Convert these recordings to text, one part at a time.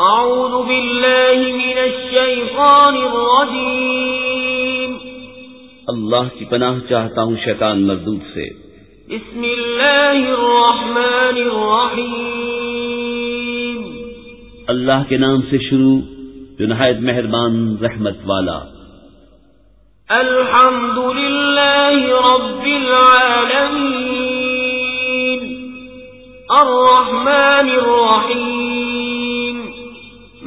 أعوذ بالله من الشيطان الرجيم. اللہ کی پناہ چاہتا ہوں شیطان مردود سے۔ بسم الله الرحمن الرحيم اللہ کے نام سے شروع جو نہایت مہربان رحمت والا۔ الحمد لله رب العالمين الرحمن الرحيم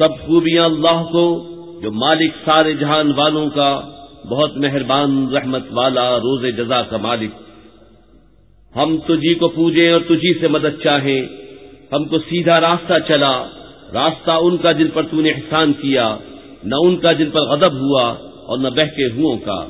سب خوبیاں اللہ کو، جو مالک سارے جہان والوں کا بہت مہربان رحمت والا روز جزا کا مالک۔ ہم تجھی کو پوجیں اور تجھی سے مدد چاہیں۔ ہم کو سیدھا راستہ چلا۔ راستہ ان کا جن پر تو نے احسان کیا، نہ ان کا جن پر غضب ہوا اور نہ بہکے ہوں کا۔